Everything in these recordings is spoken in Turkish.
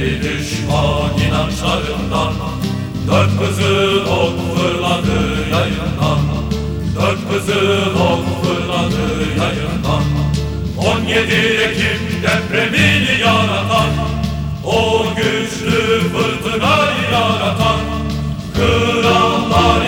Yedi düşman inançlarından Dört kızıl ok fırladı yayından. Dört kızıl ok fırladı yayından. On yedi Ekim depremini yaratan O güçlü fırtınayı yaratan. Krallar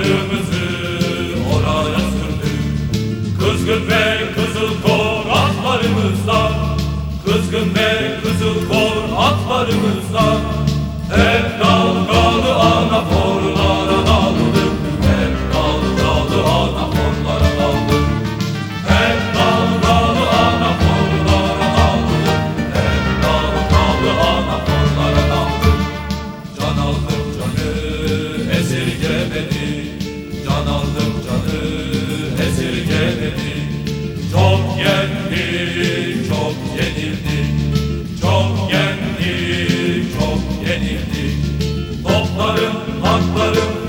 Atlarımızı oraya sürdük. Kızgın ve kızıl kor atlarımızla. Kızgın ve kızıl kor atlarımızla. Hep dalgalı hakların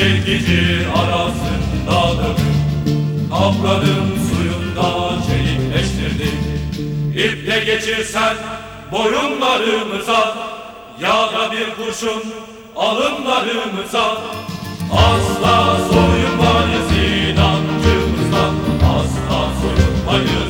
çekici arasındadır Kavradım suyunda çelikleştirdim İple geçirsen boyunlarımıza Ya da bir kurşun alınlarımıza Asla soyunmayız inancımızdan Asla soyunmayız